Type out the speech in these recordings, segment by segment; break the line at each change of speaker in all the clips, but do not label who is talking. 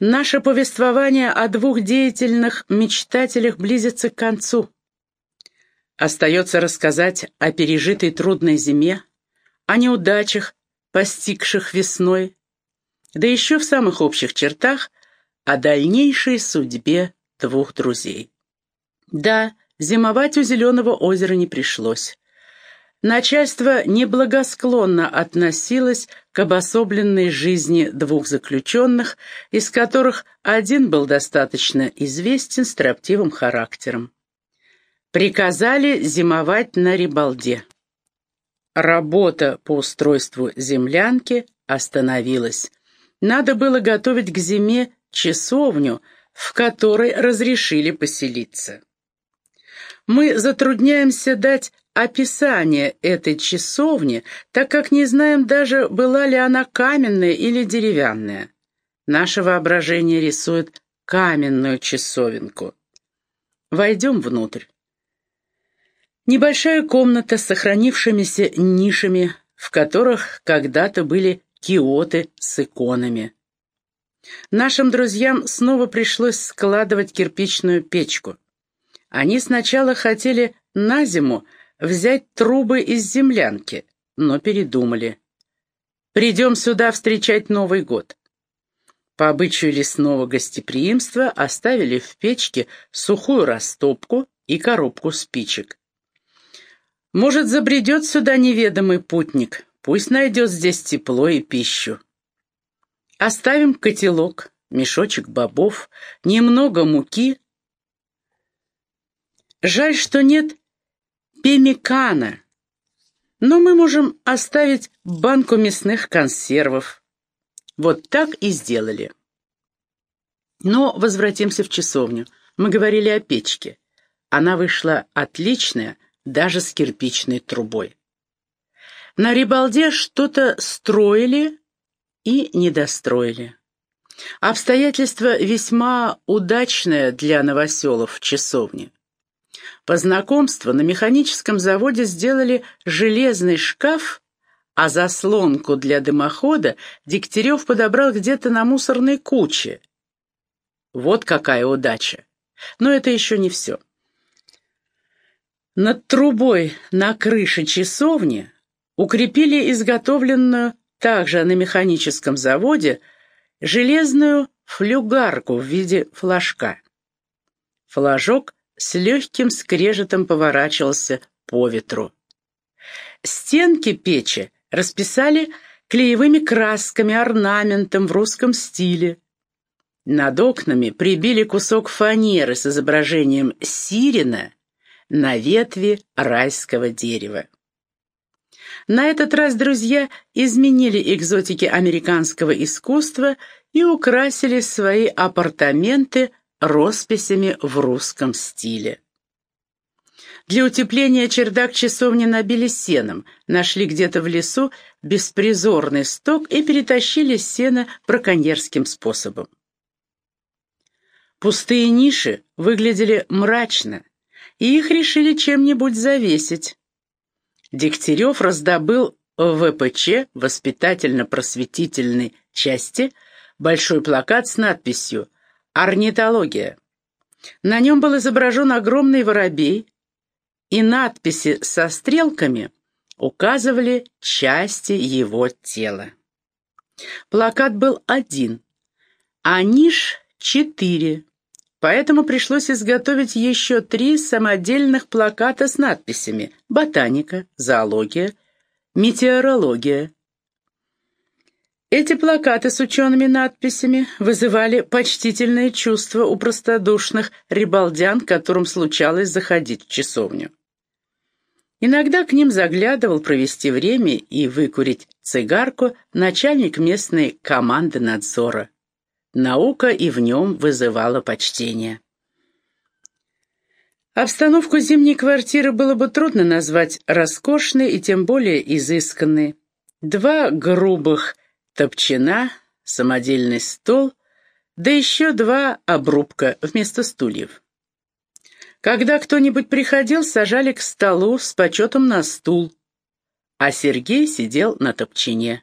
Наше повествование о двух деятельных мечтателях близится к концу. Остается рассказать о пережитой трудной зиме, о неудачах, постигших весной, да еще в самых общих чертах о дальнейшей судьбе двух друзей. Да, зимовать у Зеленого озера не пришлось. Начальство неблагосклонно относилось к обособленной жизни двух заключенных, из которых один был достаточно известен строптивым характером. Приказали зимовать на Рибалде. Работа по устройству землянки остановилась. Надо было готовить к зиме часовню, в которой разрешили поселиться. Мы затрудняемся дать описание этой часовни, так как не знаем даже, была ли она каменная или деревянная. Наше воображение рисует каменную часовенку. Войдем внутрь. Небольшая комната с сохранившимися нишами, в которых когда-то были киоты с иконами. Нашим друзьям снова пришлось складывать кирпичную печку. Они сначала хотели на зиму взять трубы из землянки, но передумали. Придем сюда встречать Новый год. По обычаю лесного гостеприимства оставили в печке сухую растопку и коробку спичек. Может, забредет сюда неведомый путник, пусть найдет здесь тепло и пищу. Оставим котелок, мешочек бобов, немного муки. Жаль, что нет пемикана. Но мы можем оставить банку мясных консервов. Вот так и сделали. Но возвратимся в часовню. Мы говорили о печке. Она вышла отличная, даже с кирпичной трубой. На Рибалде что-то строили и недостроили. Обстоятельство весьма удачное для новоселов в часовне. По знакомству на механическом заводе сделали железный шкаф, а заслонку для дымохода Дегтярев подобрал где-то на мусорной куче. Вот какая удача! Но это еще не все. Над трубой на крыше часовни укрепили изготовленную также на механическом заводе железную флюгарку в виде флажка. Флажок с легким скрежетом поворачивался по ветру. Стенки печи расписали клеевыми красками, орнаментом в русском стиле. Над окнами прибили кусок фанеры с изображением сирена на ветви райского дерева. На этот раз друзья изменили экзотики американского искусства и украсили свои апартаменты росписями в русском стиле. Для утепления чердак часовни набили сеном, нашли где-то в лесу беспризорный сток и перетащили сено браконьерским способом. Пустые ниши выглядели мрачно, и их решили чем-нибудь завесить. Дегтярев раздобыл в ВПЧ, воспитательно-просветительной части, большой плакат с надписью Орнитология. На нем был изображен огромный воробей, и надписи со стрелками указывали части его тела. Плакат был один, а ниш четыре, поэтому пришлось изготовить еще три самодельных плаката с надписями «Ботаника», «Зоология», «Метеорология», эти плакаты с учеными надписями вызывали почтительное чувство у простодушных рибалдян, которым случалось заходить в часовню. Иногда к ним заглядывал провести время и выкурить цигарку начальник местной команды надзора. Наука и в нем вызывала почтение. Обстановку зимней квартиры было бы трудно назвать роскошной и тем более изысканной. Два грубых топчина, самодельный стол, да еще два обрубка вместо стульев. Когда кто-нибудь приходил, сажали к столу с почетом на стул, а Сергей сидел на топчине.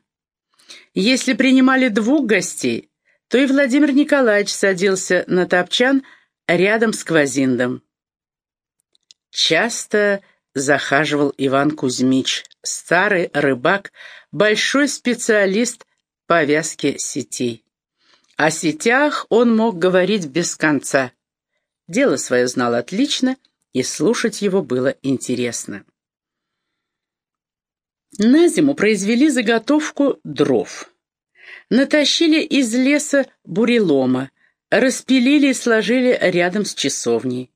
Если принимали двух гостей, то и Владимир Николаевич садился на топчан рядом с Квазиндом. Часто захаживал Иван Кузьмич, старый рыбак, большой специалист по вязке сетей. О сетях он мог говорить без конца. Дело свое знал отлично, и слушать его было интересно. На зиму произвели заготовку дров. Натащили из леса бурелома, распилили и сложили рядом с часовней.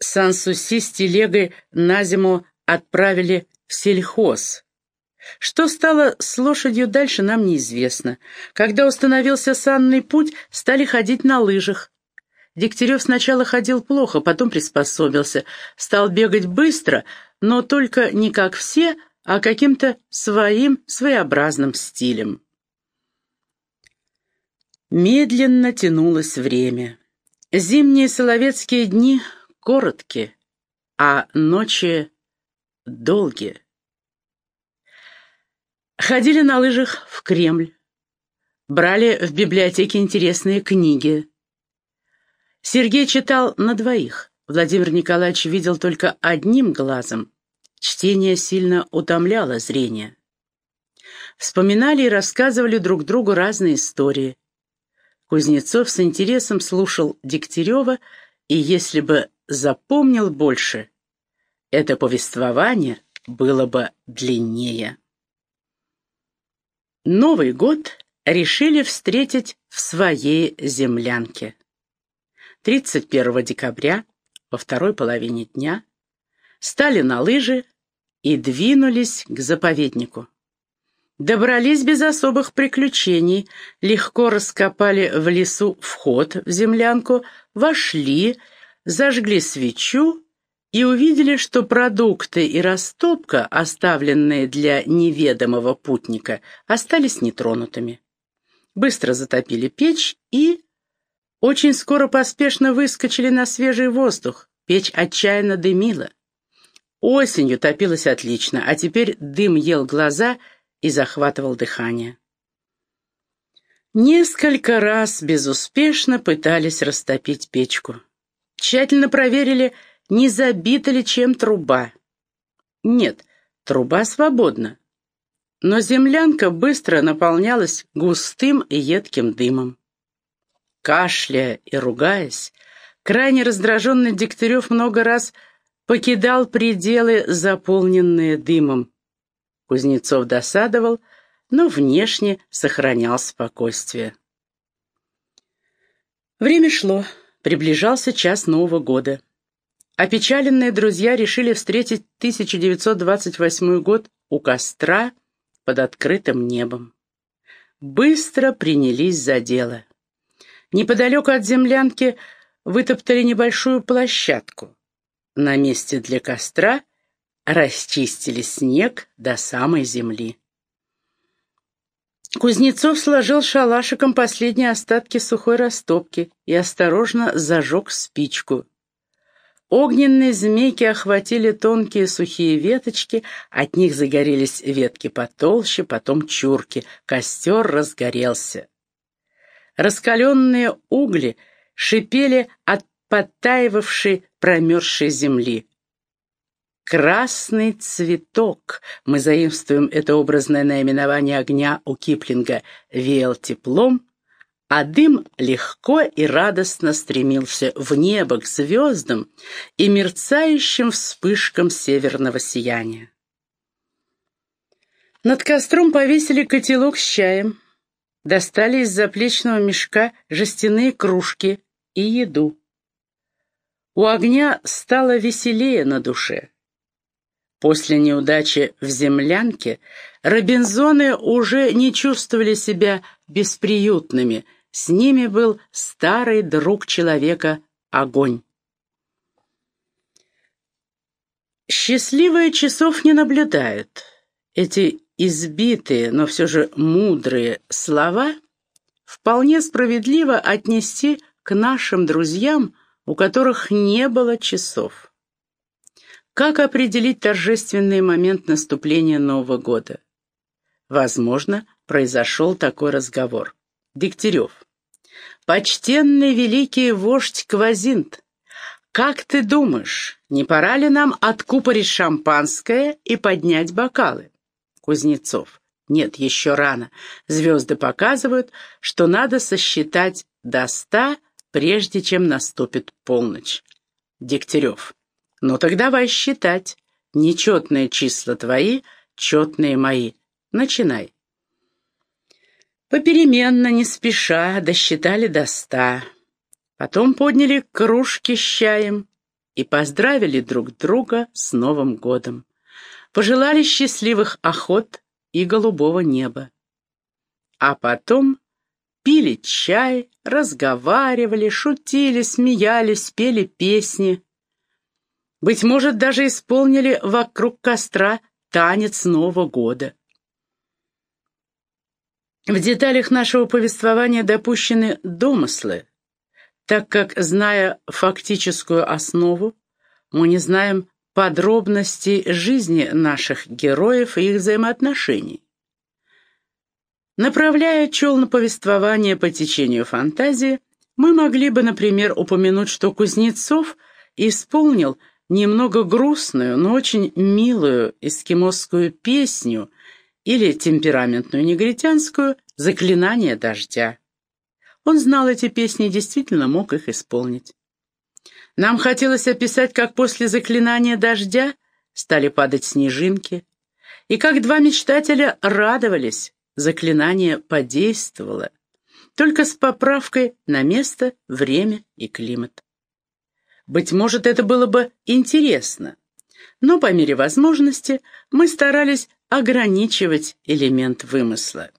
Сан-Суси с телегой на зиму отправили в сельхоз. Что стало с лошадью дальше, нам неизвестно. Когда установился санный путь, стали ходить на лыжах. Дегтярев сначала ходил плохо, потом приспособился. Стал бегать быстро, но только не как все, а каким-то своим своеобразным стилем. Медленно тянулось время. Зимние соловецкие дни короткие, а ночи долгие. Ходили на лыжах в Кремль, брали в библиотеке интересные книги. Сергей читал на двоих. Владимир Николаевич видел только одним глазом. Чтение сильно утомляло зрение. Вспоминали и рассказывали друг другу разные истории. Кузнецов с интересом слушал Дегтярева, и если бы запомнил больше, это повествование было бы длиннее. Новый год решили встретить в своей землянке. 31 декабря, во второй половине дня, стали на лыжи и двинулись к заповеднику. Добрались без особых приключений, легко раскопали в лесу вход в землянку, вошли, зажгли свечу и увидели, что продукты и растопка, оставленные для неведомого путника, остались нетронутыми. Быстро затопили печь и... Очень скоро поспешно выскочили на свежий воздух. Печь отчаянно дымила. Осенью топилась отлично, а теперь дым ел глаза и захватывал дыхание. Несколько раз безуспешно пытались растопить печку. Тщательно проверили, не забита ли чем труба. Нет, труба свободна. Но землянка быстро наполнялась густым и едким дымом. Кашляя и ругаясь, крайне раздраженный Дегтярев много раз покидал пределы, заполненные дымом. Кузнецов досадовал, но внешне сохранял спокойствие. Время шло, приближался час Нового года. Опечаленные друзья решили встретить 1928 год у костра под открытым небом. Быстро принялись за дело. Неподалеку от землянки вытоптали небольшую площадку. На месте для костра расчистили снег до самой земли. Кузнецов сложил шалашиком последние остатки сухой растопки и осторожно зажег спичку. Огненные змейки охватили тонкие сухие веточки, от них загорелись ветки потолще, потом чурки. Костер разгорелся. Раскаленные угли шипели от подтаивавшей промерзшей земли. «Красный цветок» — мы заимствуем это образное наименование огня у Киплинга — веял теплом, а дым легко и радостно стремился в небо к звездам и мерцающим вспышкам северного сияния. Над костром повесили котелок с чаем, достали из заплечного мешка жестяные кружки и еду. У огня стало веселее на душе. После неудачи в землянке Робинзоны уже не чувствовали себя бесприютными, с ними был старый друг человека — огонь. Счастливые часов не наблюдают. Эти избитые, но все же мудрые слова вполне справедливо отнести к нашим друзьям, у которых не было часов. Как определить торжественный момент наступления Нового года? Возможно, произошел такой разговор. Дегтярев. «Почтенный великий вождь Квазинт, как ты думаешь, не пора ли нам откупорить шампанское и поднять бокалы?» Кузнецов. «Нет, еще рано. Звезды показывают, что надо сосчитать до ста, прежде чем наступит полночь». Дегтярев. «Ну так давай считать. Нечетные числа твои, четные мои. Начинай». Попеременно, не спеша, досчитали до ста. Потом подняли кружки с чаем и поздравили друг друга с Новым годом. Пожелали счастливых охот и голубого неба. А потом пили чай, разговаривали, шутили, смеялись, пели песни. Быть может, даже исполнили вокруг костра танец Нового года. В деталях нашего повествования допущены домыслы, так как, зная фактическую основу, мы не знаем подробностей жизни наших героев и их взаимоотношений. Направляя челно повествование по течению фантазии, мы могли бы, например, упомянуть, что Кузнецов исполнил немного грустную, но очень милую эскимосскую песню – или темпераментную негритянскую «Заклинание дождя». Он знал эти песни и действительно мог их исполнить. Нам хотелось описать, как после заклинания дождя стали падать снежинки, и как два мечтателя радовались, заклинание подействовало, только с поправкой на место, время и климат. Быть может, это было бы интересно, но по мере возможности мы старались ограничивать элемент вымысла.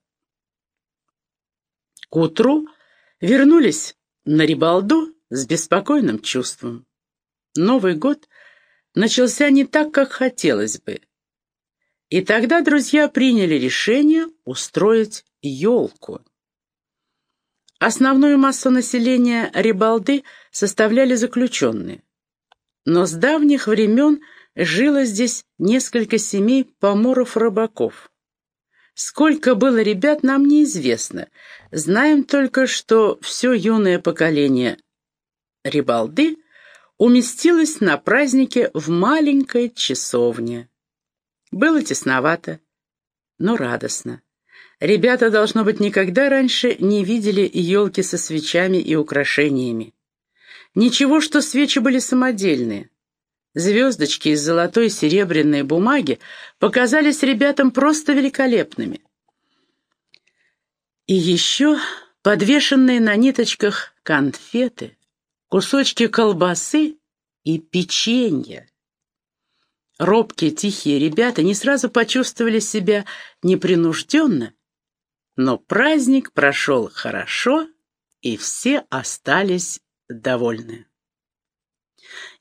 К утру вернулись на Рибалду с беспокойным чувством. Новый год начался не так, как хотелось бы. И тогда друзья приняли решение устроить елку. Основную массу населения Рибалды составляли заключенные. Но с давних времен жило здесь несколько семей поморов-рыбаков. Сколько было ребят, нам неизвестно. Знаем только, что все юное поколение рибалды уместилось на празднике в маленькой часовне. Было тесновато, но радостно. Ребята, должно быть, никогда раньше не видели елки со свечами и украшениями. Ничего, что свечи были самодельные. Звездочки из золотой и серебряной бумаги показались ребятам просто великолепными. И еще подвешенные на ниточках конфеты, кусочки колбасы и печенье. Робкие, тихие ребята не сразу почувствовали себя непринужденно, но праздник прошел хорошо, и все остались довольны.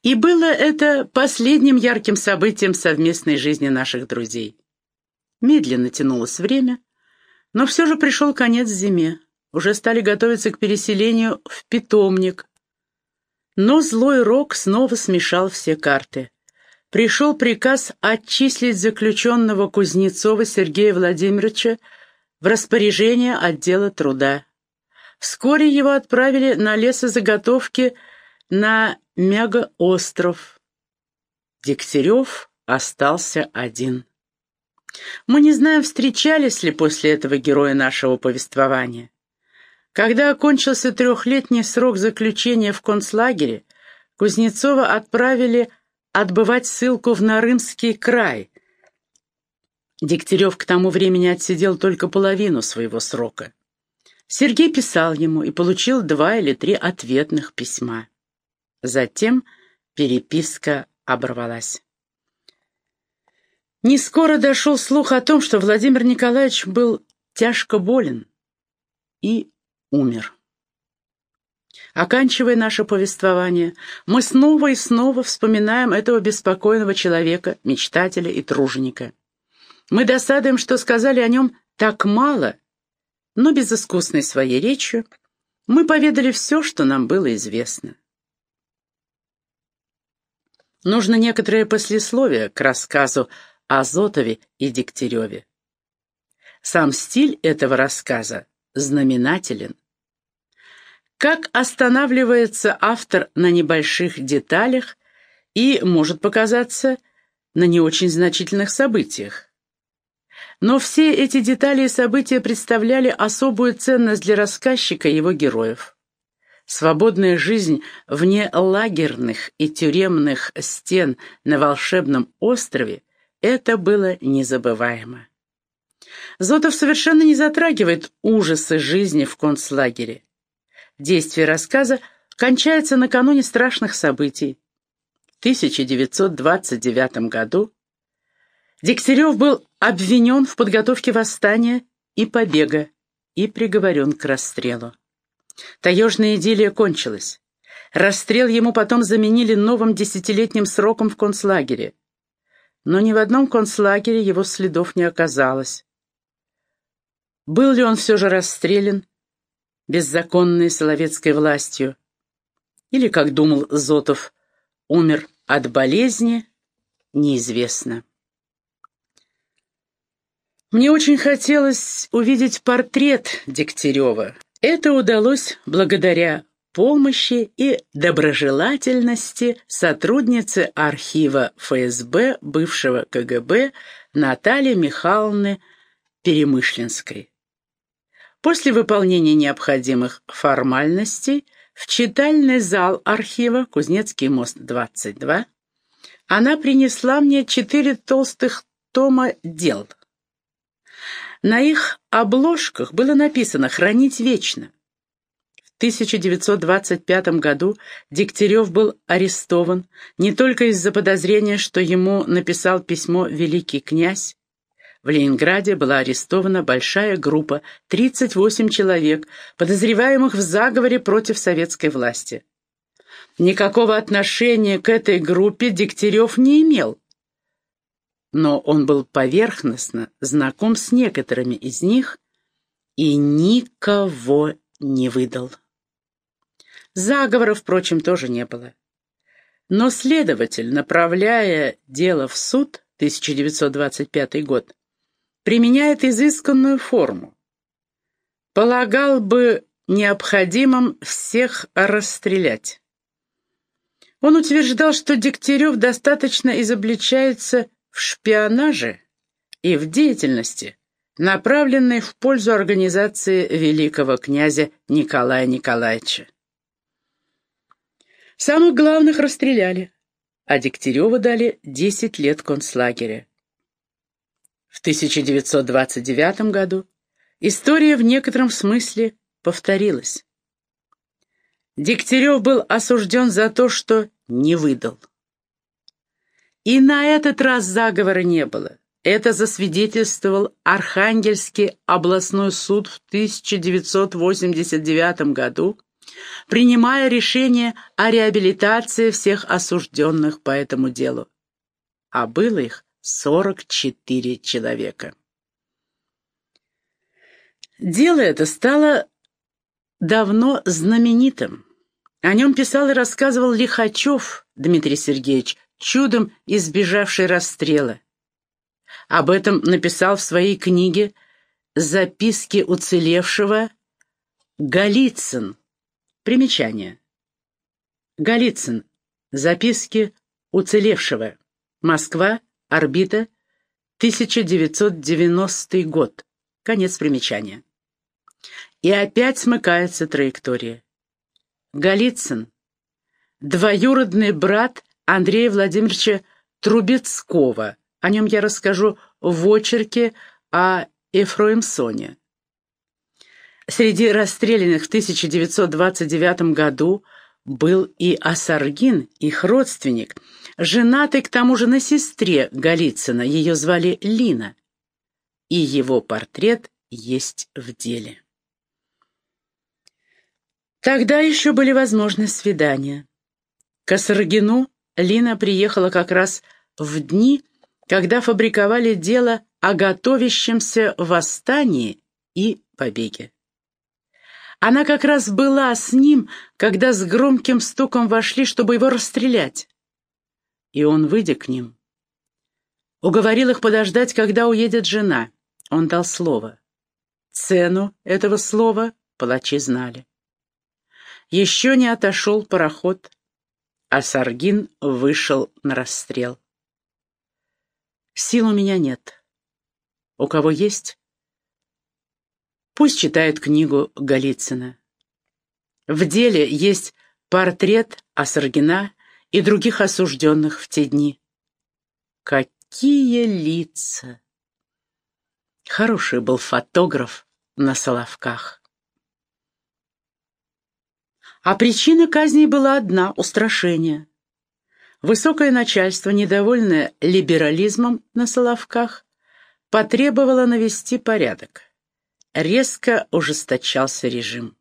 И было это последним ярким событием совместной жизни наших друзей. Медленно тянулось время, но все же пришел конец зиме. Уже стали готовиться к переселению в питомник. Но злой рок снова смешал все карты. Пришел приказ отчислить заключенного Кузнецова Сергея Владимировича в распоряжение отдела труда. Вскоре его отправили на лесозаготовки на Мегаостров. Дегтярев остался один. Мы не знаем, встречались ли после этого герои нашего повествования. Когда окончился трехлетний срок заключения в концлагере, Кузнецова отправили отбывать ссылку в Нарымский край. Дегтярев к тому времени отсидел только половину своего срока. Сергей писал ему и получил два или три ответных письма. Затем переписка оборвалась. Не скоро дошел слух о том, что Владимир Николаевич был тяжко болен и умер. Оканчивая наше повествование, мы снова и снова вспоминаем этого беспокойного человека, мечтателя и труженика. Мы досадуем, что сказали о нем так мало, но безыскусной своей речью мы поведали все, что нам было известно. Нужно некоторое послесловие к рассказу о Зотове и Дегтяреве. Сам стиль этого рассказа знаменателен. Как останавливается автор на небольших деталях и, может показаться, на не очень значительных событиях. Но все эти детали и события представляли особую ценность для рассказчика и его героев. Свободная жизнь вне лагерных и тюремных стен на волшебном острове — это было незабываемо. Зотов совершенно не затрагивает ужасы жизни в концлагере. Действие рассказа кончается накануне страшных событий. В 1929 году Дегтярев был обвинен в подготовке восстания и побега и приговорен к расстрелу. Таежная идиллия кончилась. Расстрел ему потом заменили новым десятилетним сроком в концлагере. Но ни в одном концлагере его следов не оказалось. Был ли он все же расстрелян беззаконной соловецкой властью? Или, как думал Зотов, умер от болезни, неизвестно. Мне очень хотелось увидеть портрет Дегтярева. Это удалось благодаря помощи и доброжелательности сотрудницы архива ФСБ бывшего КГБ Натальи Михайловны Перемышленской. После выполнения необходимых формальностей в читальный зал архива Кузнецкий мост, 22 она принесла мне четыре толстых тома дел – на их обложках было написано «Хранить вечно». В 1925 году Дегтярев был арестован не только из-за подозрения, что ему написал письмо великий князь. В Ленинграде была арестована большая группа, 38 человек, подозреваемых в заговоре против советской власти. Никакого отношения к этой группе Дегтярев не имел но он был поверхностно знаком с некоторыми из них и никого не выдал. Заговора, впрочем, тоже не было. Но следователь, направляя дело в суд, 1925 год, применяет изысканную форму. Полагал бы необходимым всех расстрелять. Он утверждал, что Дегтярев достаточно изобличается в шпионаже и в деятельности, направленной в пользу организации великого князя Николая Николаевича. Самых главных расстреляли, а Дегтяреву дали 10 лет концлагеря. В 1929 году история в некотором смысле повторилась. Дегтярев был осужден за то, что не выдал. И на этот раз заговора не было. Это засвидетельствовал Архангельский областной суд в 1989 году, принимая решение о реабилитации всех осужденных по этому делу. А было их 44 человека. Дело это стало давно знаменитым. О нем писал и рассказывал Лихачев Дмитрий Сергеевич, чудом избежавший расстрела. Об этом написал в своей книге «Записки уцелевшего» Голицын. Примечание. Голицын. Записки уцелевшего. Москва. Орбита. 1990 год. Конец примечания. И опять смыкается траектория. Голицын. Двоюродный брат Андрея Владимировича Трубецкого. О нем я расскажу в очерке о Ефроимсоне. Среди расстрелянных в 1929 году был и Асаргин, их родственник, женатый к тому же на сестре Голицына, ее звали Лина. И его портрет есть в деле. Тогда еще были возможны свидания. К Асаргину Лина приехала как раз в дни, когда фабриковали дело о готовящемся восстании и побеге. Она как раз была с ним, когда с громким стуком вошли, чтобы его расстрелять. И он, выйдя к ним, уговорил их подождать, когда уедет жена. Он дал слово. Цену этого слова палачи знали. Еще не отошел пароход, а Саргин вышел на расстрел. Сил у меня нет. У кого есть? Пусть читает книгу Голицына. В деле есть портрет Асаргина и других осужденных в те дни. Какие лица! Хороший был фотограф на Соловках. А причина казни была одна — устрашение. Высокое начальство, недовольное либерализмом на Соловках, потребовало навести порядок. Резко ужесточался режим.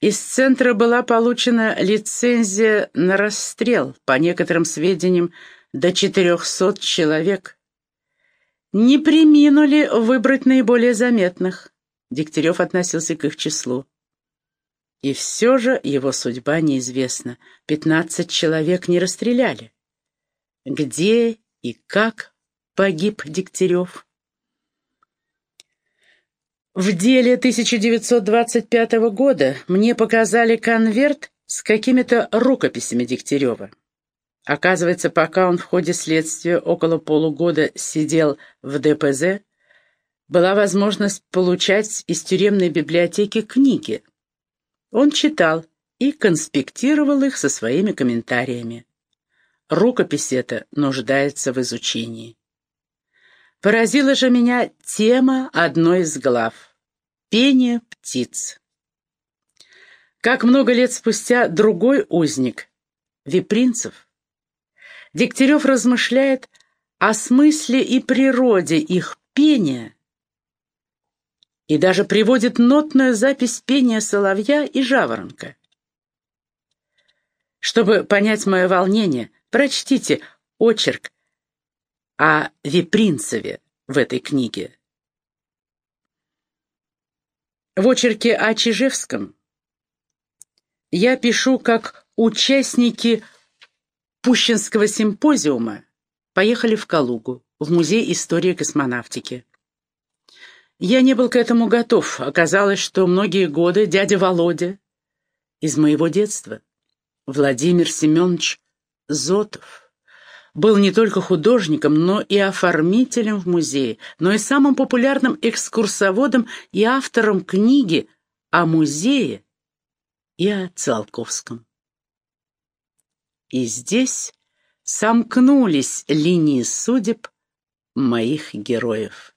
Из центра была получена лицензия на расстрел, по некоторым сведениям, до 400 человек. Не приминули выбрать наиболее заметных. Дегтярев относился к их числу. И все же его судьба неизвестна. Пятнадцать человек не расстреляли. Где и как погиб Дегтярев? В деле 1925 года мне показали конверт с какими-то рукописями Дегтярева. Оказывается, пока он в ходе следствия около полугода сидел в ДПЗ, была возможность получать из тюремной библиотеки книги. Он читал и конспектировал их со своими комментариями. Рукопись эта нуждается в изучении. Поразила же меня тема одной из глав — «Пение птиц». Как много лет спустя другой узник, Випринцев, Дегтярев размышляет о смысле и природе их пения и даже приводит нотную запись пения соловья и жаворонка. Чтобы понять мое волнение, прочтите очерк о Випринцеве в этой книге. В очерке о Чижевском я пишу, как участники Пущинского симпозиума поехали в Калугу, в Музей истории космонавтики. Я не был к этому готов. Оказалось, что многие годы дядя Володя из моего детства, Владимир Семенович Зотов, был не только художником, но и оформителем в музее, но и самым популярным экскурсоводом и автором книги о музее и о Циолковском. И здесь сомкнулись линии судеб моих героев.